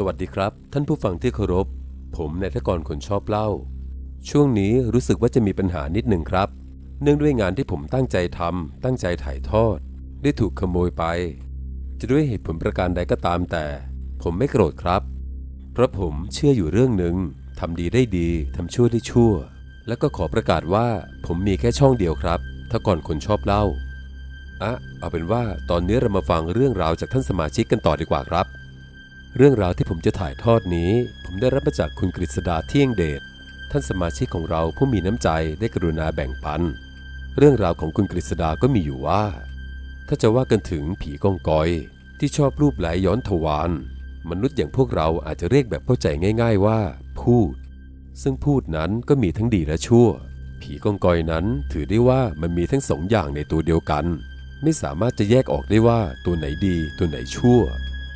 สวัสดีครับ ท่านผู้ฟังที่เคารพ ผมนายทกรคนชอบเล่า ช่วงนี้รู้สึกว่าจะมีปัญหานิดหนึ่งครับ เนื่องด้วยงานที่ผมตั้งใจทำตั้งใจถ่ายทอด ได้ถูกขโมยไป จะด้วยเหตุผลประการใดก็ตามแต่ ผมไม่โกรธครับ เพราะผมเชื่ออยู่เรื่องหนึ่งทำดีได้ดีทำชั่วได้ชั่ว แล้วก็ขอประกาศว่าผมมีแค่ช่องเดียวครับถ้าก่อนคนชอบเล่าอะเอาเป็นว่าตอนนี้เรามาฟังเรื่องราวจากท่านสมาชิกกันต่อดีกว่าครับ เรื่องราวที่ผมจะถ่ายทอดนี้ ผมได้รับมาจากคุณกฤษดาเที่ยงเดช ท่านสมาชิกของเราผู้มีน้ำใจได้กรุณาแบ่งปัน เรื่องราวของคุณกฤษดาก็มีอยู่ว่า ถ้าจะว่ากันถึงผีกองกอย ที่ชอบรูปไหลย้อนทวารมนุษย์อย่างพวกเราอาจจะเรียกแบบเข้าใจง่าย ๆว่า พูด ซึ่งพูดนั้นก็มีทั้งดีและชั่ว ผีกองกอยนั้นถือได้ว่ามันมีทั้งสองอย่างในตัวเดียวกัน ไม่สามารถจะแยกออกได้ว่าตัวไหนดีตัวไหนชั่ว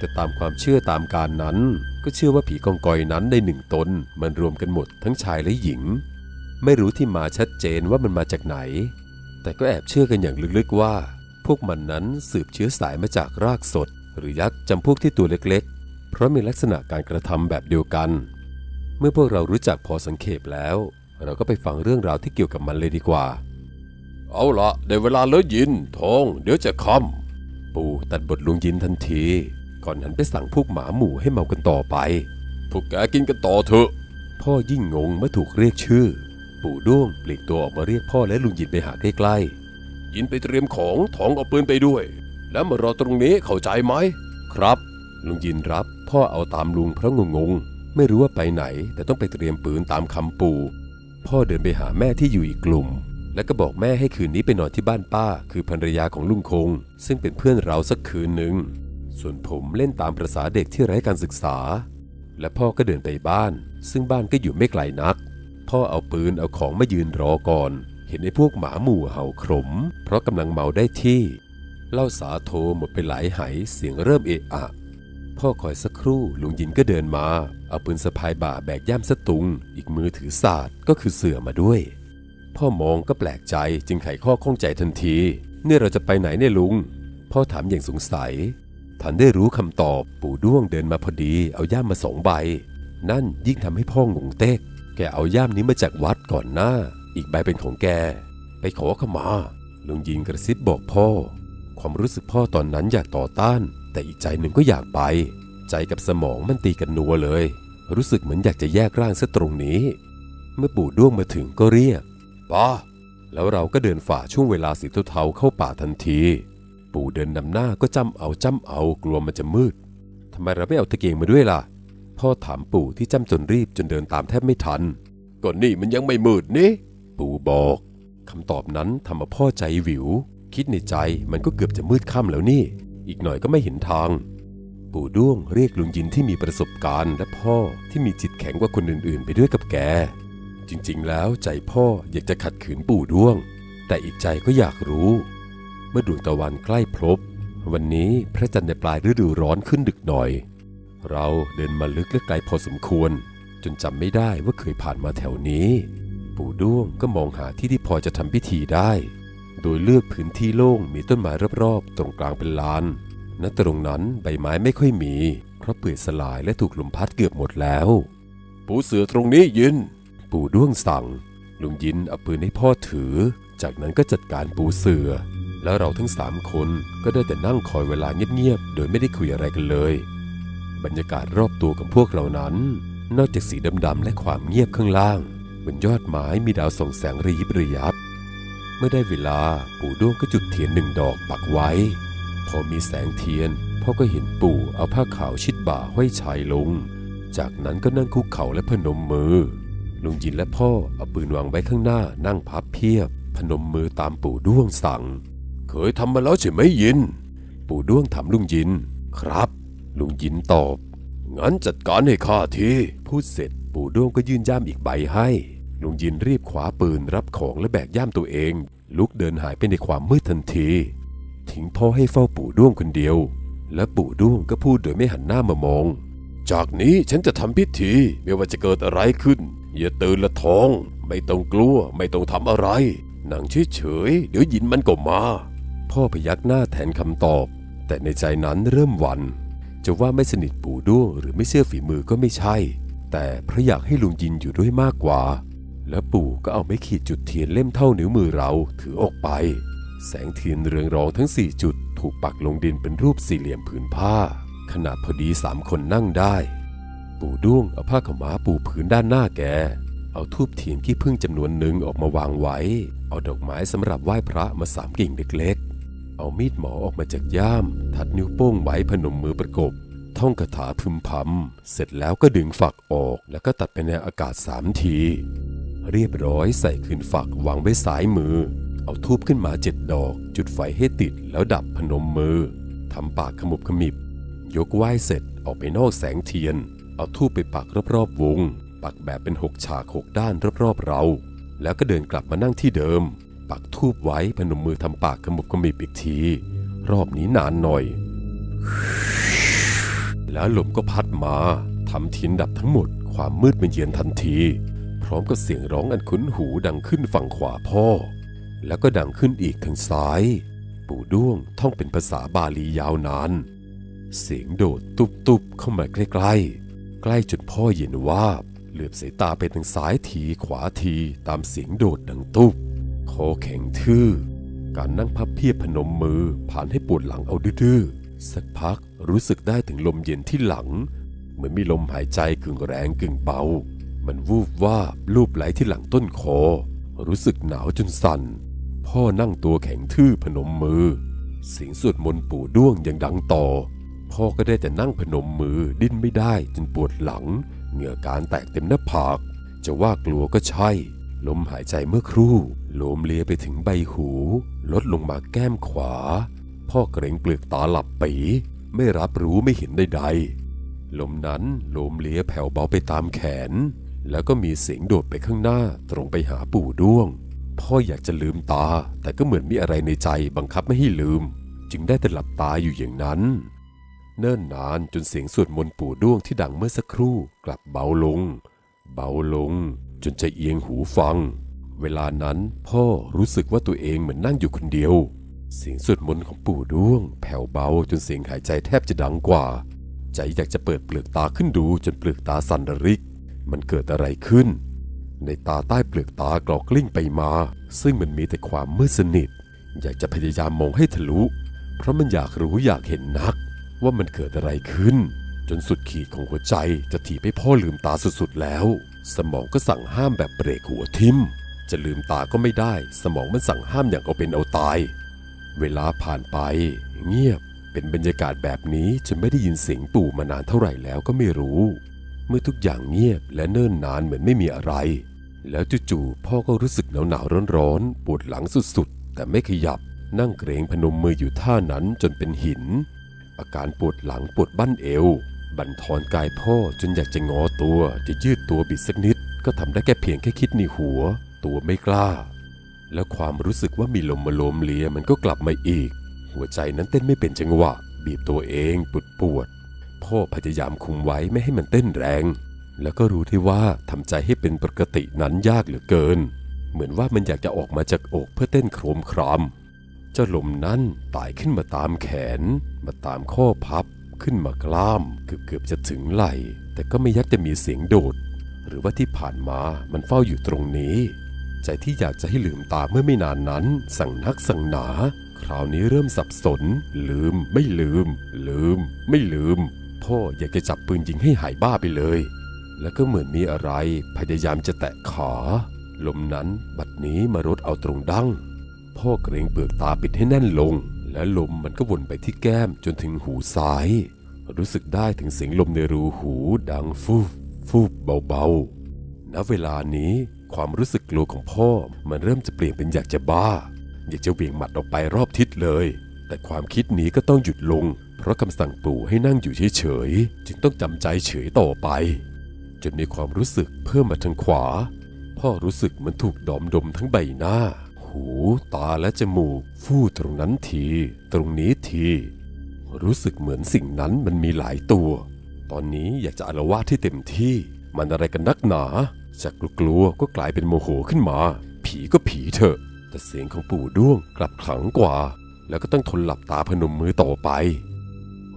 แต่ตามความเชื่อตามการนั้น ก็เชื่อว่าผีกองกอยนั้นในหนึ่งตน มันรวมกันหมดทั้งชายและหญิง ไม่รู้ที่มาชัดเจนว่ามันมาจากไหน แต่ก็แอบเชื่อกันอย่างลึกๆว่า พวกมันนั้นสืบเชื้อสายมาจากรากสด หรือยักษ์จำพวกที่ตัวเล็กๆ เพราะมีลักษณะการกระทำแบบเดียวกัน เมื่อพวกเรารู้จักพอสังเขปแล้ว เราก็ไปฟังเรื่องราวที่เกี่ยวกับมันเลยดีกว่า เอาละได้เวลาแล้วยินทองเดี๋ยวจะค่ปู่ตัดบทลุงยินทันที ก่อนหันไปสั่งพวกหมาหมู่ให้เมากันต่อไปำพวกแกกินกันต่อเถอะ พ่อยิ่งงงเมื่อถูกเรียกชื่อ ปู่ด้วงปลีกตัวออกมาเรียกพ่อและลุงยินไปหาใกล้ยินไปเตรียมของทองเอาปืนไปด้วย แล้วมารอตรงนี้เข้าใจไหมๆครับ ลุงยินรับพ่อเอาตามลุงเพราะงงๆ ไม่รู้ว่าไปไหน แต่ต้องไปเตรียมปืนตามคำปู่ พ่อเดินไปหาแม่ที่อยู่อีกกลุ่มแล้วก็บอกแม่ให้คืนนี้ไปนอนที่บ้านป้า คือภรรยาของลุงคง ซึ่งเป็นเพื่อนเราสักคืนหนึ่ง ส่วนผมเล่นตามประษาเด็กที่ไร้การศึกษา และพ่อก็เดินไปบ้าน ซึ่งบ้านก็อยู่ไม่ไกลนัก พ่อเอาปืนเอาของมายืนรอก่อน เห็นไอ้พวกหมาหมู่เห่าขม เพราะกำลังเมาได้ที่เล้าสาโทหมดไปหลายไหเสียงเริ่มเอะอะ พ่อคอยสักครู่ลุงยินก็เดินมา เอาปืนสะพายบ่าแบกย่ามสตุง อีกมือถือศาสตร์ก็คือเสือมาด้วย พ่อมองก็แปลกใจจึงไขข้อข้องใจทันที เนี่ยเราจะไปไหนเนี่ยลุง พ่อถามอย่างสงสัย ทันได้รู้คำตอบปู่ด้วงเดินมาพอดี เอาย่ามมาสองใบ นั่นยิ่งทำให้พ่องงเต๊กแกเอาย่ามนี้มาจากวัดก่อนหน้า อีกใบเป็นของแก ไปขอขมาลุงยินกระซิบบอกพ่อ ความรู้สึกพ่อตอนนั้นอยากต่อต้าน แต่อีกใจหนึ่งก็อยากไป ใจกับสมองมันตีกันนัวเลย รู้สึกเหมือนอยากจะแยกร่างซะตรงนี้ เมื่อปู่ด้วงมาถึงก็เรียกป้าแล้วเราก็เดินฝ่าช่วงเวลาสีเทาๆเข้าป่าทันที ปู่เดินนำหน้าก็จ้ำเอาจ้ำเอากลัวมันจะมืดทำไมเราไม่เอาตะเกียงมาด้วยล่ะ พ่อถามปู่ที่จ้ำจนรีบจนเดินตามแทบไม่ทันก่อนนี่มันยังไม่มืดนี่ ปู่บอกคำตอบนั้นทำเอาพ่อใจหวิว คิดในใจมันก็เกือบจะมืดค่ำแล้วนี่ อีกหน่อยก็ไม่เห็นทาง ปู่ด้วงเรียกลุงยินที่มีประสบการณ์และพ่อที่มีจิตแข็งกว่าคนอื่นๆ ไปด้วยกับแก จริงๆ แล้วใจพ่ออยากจะขัดขืนปู่ด้วง แต่อีกใจก็อยากรู้ เมื่อดวงตะวันใกล้พลบ วันนี้พระจันทร์ในปลายฤดูร้อนขึ้นดึกหน่อย เราเดินมาลึกและไกลพอสมควร จนจำไม่ได้ว่าเคยผ่านมาแถวนี้ ปู่ด้วงก็มองหาที่ที่พอจะทำพิธีได้ โดยเลือกพื้นที่โล่งมีต้นไม้รอบๆ ตรงกลางเป็นลานณตรงนั้นใบไม้ไม่ค่อยมี เพราะเปื่อยสลายและถูกลมพัดเกือบหมดแล้ว ปูเสือตรงนี้ยิน ปู่ด้วงสั่ง ลุงยินเอาปืนให้พ่อถือ จากนั้นก็จัดการปูเสือ แล้วเราทั้งสามคนก็ได้แต่นั่งคอยเวลาเงียบๆ โดยไม่ได้คุยอะไรกันเลย บรรยากาศรอบตัวของพวกเรานั้น นอกจากสีดำๆและความเงียบข้างล่าง บนยอดไม้มีดาวส่องแสงระยิบระยับ เมื่อได้เวลาปู่ด้วงก็จุดเทียนหนึ่งดอกปักไว้ พอมีแสงเทียนพ่อก็เห็นปู่เอาผ้าขาวชิดบ่าห้อยชายลง จากนั้นก็นั่งคุกเข่าและพนมมือลุงยินและพ่อเอาปืนวางไว้ข้างหน้านั่งพับเพียบ พนมมือตามปู่ด้วงสั่ง เคยทำมาแล้วใช่ไหมยิน ปู่ด้วงถามลุงยิน ครับ ลุงยินตอบ งั้นจัดการให้ข้าทีพูดเสร็จ ปู่ด้วงก็ยื่นย่ามอีกใบให้ ลุงยินรีบคว้าปืนรับของและแบกย่ามตัวเอง ลุกเดินหายไปในความมืดทันที ทิ้งพ่อให้เฝ้าปู่ด้วงคนเดียว และปู่ด้วงก็พูดโดยไม่หันหน้ามามอง จากนี้ฉันจะทำพิธีไม่ว่าจะเกิดอะไรขึ้น อย่าตื่นละท้อง ไม่ต้องกลัวไม่ต้องทำอะไรนั่งเฉยๆเดี๋ยวยินมันก็มา พ่อพยักหน้าแทนคำตอบ แต่ในใจนั้นเริ่มหวันคจะว่าไม่สนิทปู่ด้วงหรือไม่เชื่อฝีมือก็ไม่ใช่ แต่เพราะอยากให้ลุงยินอยู่ด้วยมากกว่า แล้วปู่ก็เอาไม้ขีดจุดเทียนเล่มเท่านิ้วมือเราถือออกไป แสงเทียนเรืองรองทั้งสี่จุดถูกปักลงดินเป็นรูปสี่เหลี่ยมผืนผ้า ขนาดพอดีสามคนนั่งได้ ปู่ด้วงเอาผ้าขาวม้าปูผืนด้านหน้าแกเอาทูบเทียนขี้ผึ้งจำนวนหนึ่งออกมาวางไว้ เอาดอกไม้สำหรับไหว้พระมาสามกิ่งเล็กๆ เอามีดหมอออกมาจากย่าม ทัดนิ้วโป้งไว้พนมมือประกบ ท่องคาถาพึมพำเสร็จแล้วก็ดึงฝักออก แล้วก็ตัดไปในอากาศสามที เรียบร้อยใส่คืนฝักวางไว้ซ้ายมือ เอาทูบขึ้นมาเจ็ดดอก จุดไฟให้ติดแล้วดับพนมมือทำปากขมุบขมิบ ยกไหว้เสร็จออกไปนอกแสงเทียน เอาทูบไปปักรอบๆวง ปักแบบเป็นหกฉากหกด้านรอบๆเรา แล้วก็เดินกลับมานั่งที่เดิม ปักทูบไว้พนมมือทำปากขมุบขมิบอีกที รอบนี้นานหน่อย แล้วลมก็พัดมาทำทียนดับทั้งหมดความมืดมันเยือนทันที พร้อมกับเสียงร้องอันคุ้นหูดังขึ้นฝั่งขวาพ่อ แล้วก็ดังขึ้นอีกทางซ้าย ปู่ด้วงท่องเป็นภาษาบาลียาวนาน เสียงโดดตุบๆเข้ามาใกล้ๆ ใกล้จนพ่อเย็นว่าบ เหลือบสายตาไปทางซ้ายทีขวาทีตามเสียงโดดดังตุบ คอแข็งทื่อ การนั่งพับเพียบพนมมือผ่านให้ปวดหลังเอาดื้อสักพักรู้สึกได้ถึงลมเย็นที่หลัง เหมือนมีลมหายใจกึ่งแรงกึ่งเบา มันวูบว่าบลูบไหลที่หลังต้นคอ รู้สึกหนาวจนสั่น พ่อนั่งตัวแข็งทื่อพนมมือ เสียงสวดมนต์ปู่ด้วงยังดังต่อ พ่อก็ได้แต่นั่งพนมมือดิ้นไม่ได้จนปวดหลัง เหงื่อการแตกเต็มหน้าผาก จะว่ากลัวก็ใช่ ลมหายใจเมื่อครู่โลมเลียไปถึงใบหู ลดลงมาแก้มขวา พ่อเกรงเปลือกตาหลับปีไม่รับรู้ไม่เห็นใดๆ ลมนั้นโลมเลียแผ่วเบาไปตามแขน แล้วก็มีเสียงโดดไปข้างหน้าตรงไปหาปู่ด้วง พ่ออยากจะลืมตา แต่ก็เหมือนมีอะไรในใจบังคับไม่ให้ลืม จึงได้แต่หลับตาอยู่อย่างนั้น เนิ่นนานจนเสียงสวดมนต์ปู่ด้วงที่ดังเมื่อสักครู่กลับเบาลง เบาลง จนจะเอียงหูฟัง เวลานั้นพ่อรู้สึกว่าตัวเองเหมือนนั่งอยู่คนเดียว เสียงสวดมนต์ของปู่ด้วง แผ่วเบาจนเสียงหายใจแทบจะดังกว่า ใจอยากจะเปิดเปลือกตาขึ้นดูจนเปลือกตาสั่นระริก มันเกิดอะไรขึ้น ในตาใต้เปลือกตากรอกกลิ้งไปมา ซึ่งมันมีแต่ความมืดสนิท อยากจะพยายามมองให้ทะลุ เพราะมันอยากรู้อยากเห็นนัก ว่ามันเกิดอะไรขึ้น จนสุดขีดของหัวใจจะถีบให้พ่อลืมตาสุดๆแล้ว สมองก็สั่งห้ามแบบเบรกหัวทิมจะลืมตาก็ไม่ได้ สมองมันสั่งห้ามอย่างเอาเป็นเอาตาย เวลาผ่านไป เงียบเป็นบรรยากาศแบบนี้จนไม่ได้ยินเสียงปู่มานานเท่าไหร่แล้วก็ไม่รู้ เมื่อทุกอย่างเงียบและเนิ่นนานเหมือนไม่มีอะไร แล้วจู่ๆพ่อก็รู้สึกหนาวหนาวร้อนร้อนๆปวดหลังสุดๆ แต่ไม่ขยับนั่งเกรงพนมมืออยู่ท่านั้นจนเป็นหิน อาการปวดหลังปวดบั้นเอว บั่นทอนกายพ่อจนอยากจะงอตัวจะยืดตัวบิดสักนิด ก็ทำได้แค่เพียงแค่คิดในหัว ตัวไม่กล้า แล้วความรู้สึกว่ามีลมมาโลมเลียมันก็กลับมาอีก หัวใจนั้นเต้นไม่เป็นจังหวะ บีบตัวเองปวดปวด พ่อพยายามคุมไว้ไม่ให้มันเต้นแรง แล้วก็รู้ที่ว่าทำใจให้เป็นปกตินั้นยากเหลือเกิน เหมือนว่ามันอยากจะออกมาจากอกเพื่อเต้นโครมครามเจ้าลมนั้นไต่ขึ้นมาตามแขน มาตามข้อพับ ขึ้นมากล้ามเกือบเกือบๆจะถึงไหล่แต่ก็ไม่ยักจะมีเสียงโดด หรือว่าที่ผ่านมามันเฝ้าอยู่ตรงนี้ ใจที่อยากจะให้ลืมตาเมื่อไม่นานนั้น สั่งนักสั่งหนา คราวนี้เริ่มสับสน ลืมไม่ลืม ลืม ไม่ลืม พ่ออยากจะจับปืนยิงให้หายบ้าไปเลย แล้วก็เหมือนมีอะไรพยายามจะแตะขาลมนั้นบัดนี้มารดเอาตรงดั้งพ่อเกรงเปลือกตาปิดให้แน่นลง และลมมันก็วนไปที่แก้มจนถึงหูซ้าย รู้สึกได้ถึงเสียงลมในรูหูดังฟูบฟูบเบาๆ ณ เวลานี้ความรู้สึกกลัวของพ่อมันเริ่มจะเปลี่ยนเป็นอยากจะบ้า อยากจะเวี่ยงหมัดออกไปรอบทิศเลย แต่ความคิดนี้ก็ต้องหยุดลง เพราะคำสั่งปู่ให้นั่งอยู่เฉยๆ จึงต้องจำใจเฉยต่อไป จนมีความรู้สึกเพิ่มมาทางขวา พ่อรู้สึกเหมันถูกดอมดมทั้งใบหน้า หูตาและจมูก ฟู่ตรงนั้นที ตรงนี้ที รู้สึกเหมือนสิ่งนั้นมันมีหลายตัว ตอนนี้อยากจะอารวาสที่เต็มที่ มันอะไรกันนักหนา จากกลัวก็กลายเป็นโมโหขึ้นมา ผีก็ผีเถอะ แต่เสียงของปู่ด้วงกลับขลังกว่า แล้วก็ต้องทนหลับตาพนมมือต่อไป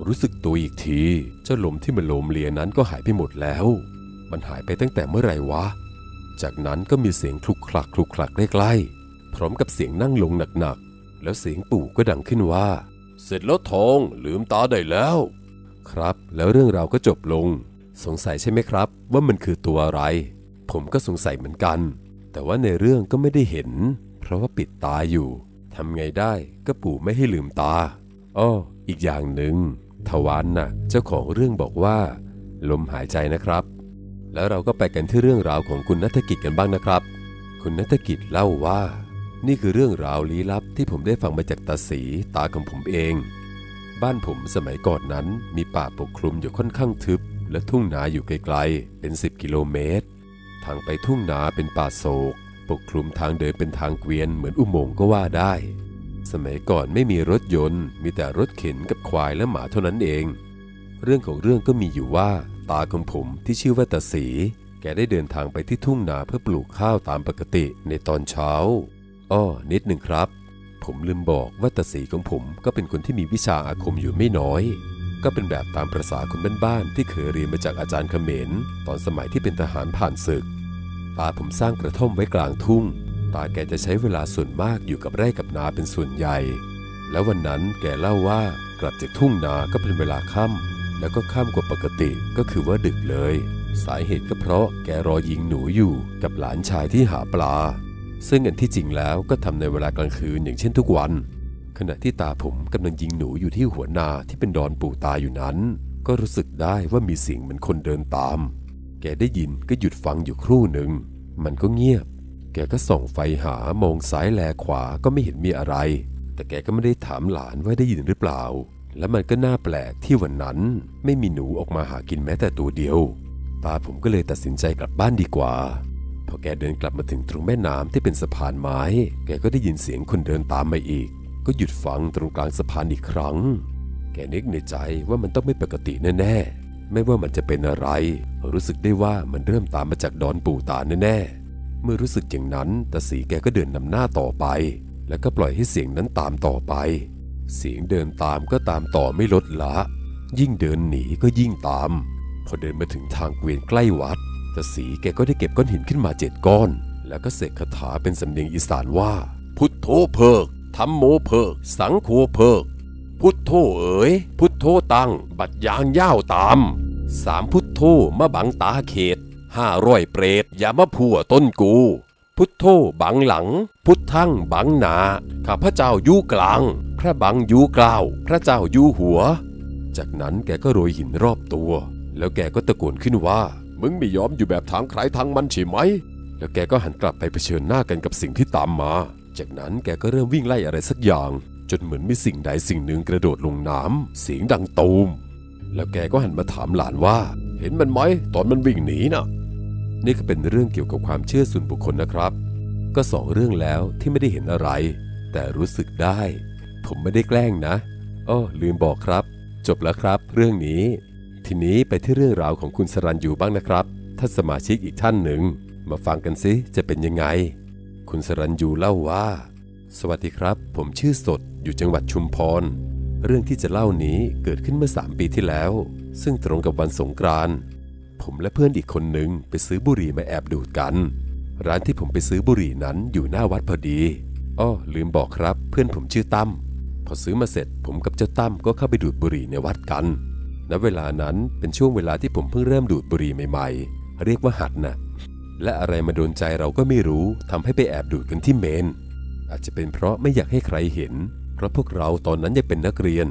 รู้สึกตัวอีกที เจ้าลมที่มันโลมเลียนั้นก็หายไปหมดแล้ว มันหายไปตั้งแต่เมื่อไหร่วะ จากนั้นก็มีเสียงคลุกคลักคลุกคลักใกล้ๆ พร้อมกับเสียงนั่งลงหนักๆ แล้วเสียงปู่ก็ดังขึ้นว่า เสร็จแล้วทองลืมตาได้แล้ว ครับ แล้วเรื่องราวก็จบลง สงสัยใช่ไหมครับ ว่ามันคือตัวอะไร ผมก็สงสัยเหมือนกัน แต่ว่าในเรื่องก็ไม่ได้เห็น เพราะว่าปิดตาอยู่ทำไงได้ก็ปู่ไม่ให้ลืมตาอ้ออีกอย่างหนึ่งทวานน่ะ เจ้าของเรื่องบอกว่า ลมหายใจนะครับ แล้วเราก็ไปกันที่เรื่องราวของคุณนัฐกิจกันบ้างนะครับ คุณนัฐกิจเล่าว่า นี่คือเรื่องราวลี้ลับที่ผมได้ฟังมาจากตาสีตาของผมเอง บ้านผมสมัยก่อนนั้นมีป่าปกคลุมอยู่ค่อนข้างทึบ และทุ่งนาอยู่ไกลๆ เป็น 10 กิโลเมตร ทางไปทุ่งนาเป็นป่าโศก ปกคลุมทางเดินเป็นทางเกวียนเหมือนอุโมงค์ก็ว่าได้ สมัยก่อนไม่มีรถยนต์ มีแต่รถเข็นกับควายและหมาเท่านั้นเอง เรื่องของเรื่องก็มีอยู่ว่า ตาของผมที่ชื่อว่าตาสี แกได้เดินทางไปที่ทุ่งนาเพื่อปลูกข้าวตามปกติในตอนเช้า อ้อนิดหนึ่งครับ ผมลืมบอกว่าตาสีของผมก็เป็นคนที่มีวิชาอาคมอยู่ไม่น้อย ก็เป็นแบบตามประษาคนบ้านๆที่เคยเรียนมาจากอาจารย์เขมรตอนสมัยที่เป็นทหารผ่านศึก ตาผมสร้างกระท่อมไว้กลางทุ่ง ตาแกจะใช้เวลาส่วนมากอยู่กับไร่กับนาเป็นส่วนใหญ่ แล้ววันนั้นแกเล่าว่ากลับจากทุ่งนาก็เป็นเวลาค่ำแล้วก็ค่ำกว่าปกติก็คือว่าดึกเลย สาเหตุก็เพราะแกรอยิงหนูอยู่กับหลานชายที่หาปลา ซึ่งอันที่จริงแล้วก็ทำในเวลากลางคืนอย่างเช่นทุกวัน ขณะที่ตาผมกำลังยิงหนูอยู่ที่หัวนาที่เป็นดอนปู่ตาอยู่นั้น ก็รู้สึกได้ว่ามีเสียงเหมือนคนเดินตาม แกได้ยินก็หยุดฟังอยู่ครู่หนึ่ง มันก็เงียบ แกก็ส่องไฟหามองซ้ายแลขวาก็ไม่เห็นมีอะไร แต่แกก็ไม่ได้ถามหลานว่าได้ยินหรือเปล่า และมันก็น่าแปลกที่วันนั้น ไม่มีหนูออกมาหากินแม้แต่ตัวเดียว ตาผมก็เลยตัดสินใจกลับบ้านดีกว่า อแกเดินกลับมาถึงตรงแม่น้ำที่เป็นสะพานไม้ แกก็ได้ยินเสียงคนเดินตามมาอีก ก็หยุดฟังตรงกลางสะพานอีกครั้ง แกนึกในใจว่ามันต้องไม่ปกติแน่ๆ ไม่ว่ามันจะเป็นอะไร รู้สึกได้ว่ามันเริ่มตามมาจากดอนปู่ตาแน่ๆ เมื่อรู้สึกอย่างนั้นตาสีแกก็เดินนำหน้าต่อไป แล้วก็ปล่อยให้เสียงนั้นตามต่อไป เสียงเดินตามก็ตามต่อไม่ลดละ ยิ่งเดินหนีก็ยิ่งตาม พอเดินมาถึงทางเกวียนใกล้วัด ตาสีแกก็ได้เก็บก้อนหินขึ้นมาเจ็ดก้อน แล้วก็เสกคาถาเป็นสำเนียงอีสานว่า พุทโธเพิกธรรมโมเพิก สังโฆเพิก พุทโธเอ๋ย พุทโธตัง บัดยางย่าวตามสามพุทโธมาบังตาเขตห้าร้อยเปรตอย่ามาพัวต้นกู พุทโธบังหลัง พุทธังบังหนา ข้าพระเจ้าอยู่กลาง พระบังอยู่กล่าว พระเจ้าอยู่หัว จากนั้นแกก็โรยหินรอบตัว แล้วแกก็ตะโกนขึ้นว่า มึงไม่ยอมอยู่แบบทางใครทางมันใช่ไหม แล้วแกก็หันกลับไปเผชิญหน้ากันกับสิ่งที่ตามมา จากนั้นแกก็เริ่มวิ่งไล่อะไรสักอย่าง จนเหมือนมีสิ่งใดสิ่งหนึ่งกระโดดลงน้ำเสียงดังตูม แล้วแกก็หันมาถามหลานว่า เห็นมันไหมตอนมันวิ่งหนีน่ะ นี่ก็เป็นเรื่องเกี่ยวกับความเชื่อส่วนบุคคลนะครับ ก็สองเรื่องแล้วที่ไม่ได้เห็นอะไร แต่รู้สึกได้ ผมไม่ได้แกล้งนะอ้อลืมบอกครับ จบแล้วครับ เรื่องนี้ ทีนี้ไปที่เรื่องราวของคุณสรันยูบ้างนะครับท่านสมาชิกอีกท่านหนึ่ง มาฟังกันซิจะเป็นยังไง คุณสรันยูเล่าว่า สวัสดีครับ ผมชื่อสดอยู่จังหวัดชุมพร เรื่องที่จะเล่านี้เกิดขึ้นเมื่อสามปีที่แล้ว ซึ่งตรงกับวันสงกรานต์ผมและเพื่อนอีกคนหนึ่งไปซื้อบุหรี่มาแอบดูดกัน ร้านที่ผมไปซื้อบุหรี่นั้นอยู่หน้าวัดพอดีอ้อลืมบอกครับ เพื่อนผมชื่อตั้มพอซื้อมาเสร็จผมกับเจ้าตั้มก็เข้าไปดูดบุหรี่ในวัดกัน ณเวลานั้นเป็นช่วงเวลาที่ผมเพิ่งเริ่มดูดบุหรี่ใหม่ๆ เรียกว่าหัดนะและอะไรมาโดนใจเราก็ไม่รู้ทำให้ไปแอบดูดกันที่เมน อาจจะเป็นเพราะไม่อยากให้ใครเห็น เพราะพวกเราตอนนั้นยังเป็นนักเรียน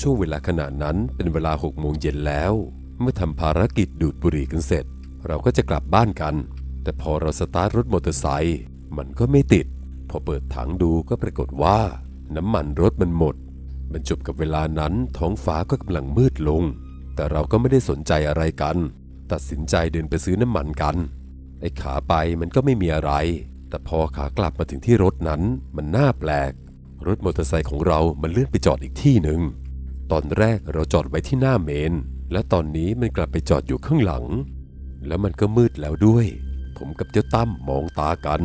ช่วงเวลาขณะนั้นเป็นเวลาหกโมงเย็นแล้ว เมื่อทำภารกิจดูดบุหรี่กันเสร็จ เราก็จะกลับบ้านกัน แต่พอเราสตาร์ทรถมอเตอร์ไซค์มันก็ไม่ติด พอเปิดถังดูก็ปรากฏว่า น้ำมันรถมันหมด บรรจบกับเวลานั้นท้องฟ้าก็กำลังมืดลง แต่เราก็ไม่ได้สนใจอะไรกัน ตัดสินใจเดินไปซื้อน้ำมันกัน ไอ้ขาไปมันก็ไม่มีอะไร แต่พอขากลับมาถึงที่รถนั้นมันน่าแปลก รถมอเตอร์ไซค์ของเรามันเลื่อนไปจอดอีกที่หนึ่ง ตอนแรกเราจอดไว้ที่หน้าเมน และตอนนี้มันกลับไปจอดอยู่ข้างหลัง แล้วมันก็มืดแล้วด้วย ผมกับเจ้าตั้มมองตากัน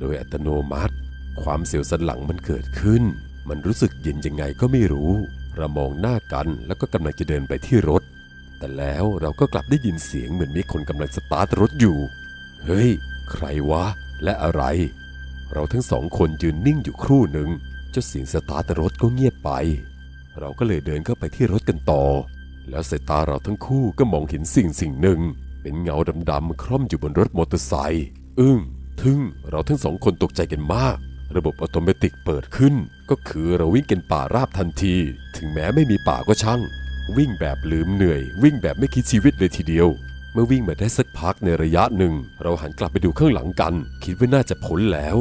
โดยอัตโนมัติ ความเสียวสันหลังมันเกิดขึ้น มันรู้สึกเย็นยังไงก็ไม่รู้ เรามองหน้ากันแล้วก็กำลังจะเดินไปที่รถ แต่แล้วเราก็กลับได้ยินเสียงเหมือนมีคนกำลังสตาร์ทรถอยู่ เฮ้ย ใครวะ และอะไร เราทั้งสองคนยืนนิ่งอยู่ครู่หนึ่งเจ้าเสียงสตาร์ทรถก็เงียบไป เราก็เลยเดินเข้าไปที่รถกันต่อ แล้วสายตาเราทั้งคู่ก็มองเห็นสิ่งสิ่งหนึ่ง เป็นเงาดำๆคล่อมอยู่บนรถมอเตอร์ไซค์ อึ้ง ทึ่ง เราทั้งสองคนตกใจกันมาก ระบบอัตโนมัติเปิดขึ้น ก็คือเราวิ่งกันป่าราบทันที ถึงแม้ไม่มีป่าก็ช่าง วิ่งแบบลืมเหนื่อย วิ่งแบบไม่คิดชีวิตเลยทีเดียว เมื่อวิ่งมาได้สักพักในระยะหนึ่ง เราหันกลับไปดูข้างหลังกัน คิดว่าน่าจะพ้นแล้ว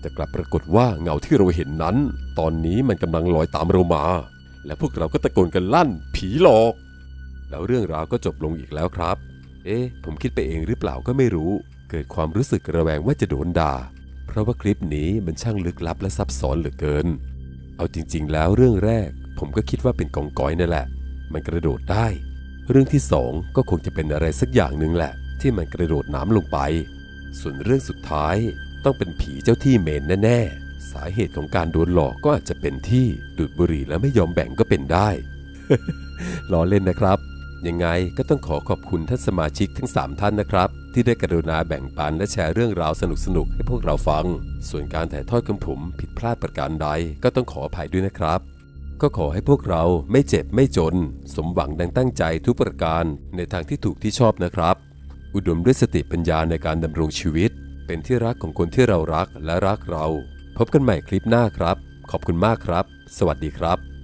แต่กลับปรากฏว่าเงาที่เราเห็นนั้น ตอนนี้มันกำลังลอยตามเรามา และพวกเราก็ตะโกนกันลั่น ผีหลอก แล้วเรื่องราวก็จบลงอีกแล้วครับ เอ๊ะผมคิดไปเองหรือเปล่าก็ไม่รู้ เกิดความรู้สึกระแวงว่าจะโดนด่า ราะว่าคลิปนี้มันช่างลึกลับและซับซ้อนเหลือเกิน เอาจริง ๆ แล้วเรื่องแรก ผมก็คิดว่าเป็นกองกอยนั่นแหละ มันกระโดดได้ เรื่องที่สองก็คงจะเป็นอะไรสักอย่างหนึ่งแหละ ที่มันกระโดดน้ำลงไป ส่วนเรื่องสุดท้ายต้องเป็นผีเจ้าที่เมนแน่ๆ สาเหตุของการโดนหลอกก็อาจจะเป็นที่ดูดบุหรี่แล้วไม่ยอมแบ่งก็เป็นได้ล้อเล่นนะครับ ยังไงก็ต้องขอขอบคุณท่านสมาชิกทั้ง 3 ท่านนะครับ ที่ได้กรุณาแบ่งปันและแชร์เรื่องราวสนุกๆให้พวกเราฟัง ส่วนการถ่ายทอดของผมผิดพลาดประการใดก็ต้องขออภัยด้วยนะครับ ก็ขอให้พวกเราไม่เจ็บไม่จน สมหวังดังตั้งใจทุกประการในทางที่ถูกที่ชอบนะครับ อุดมด้วยสติปัญญาในการดำรงชีวิต เป็นที่รักของคนที่เรารักและรักเรา พบกันใหม่คลิปหน้าครับ ขอบคุณมากครับ สวัสดีครับ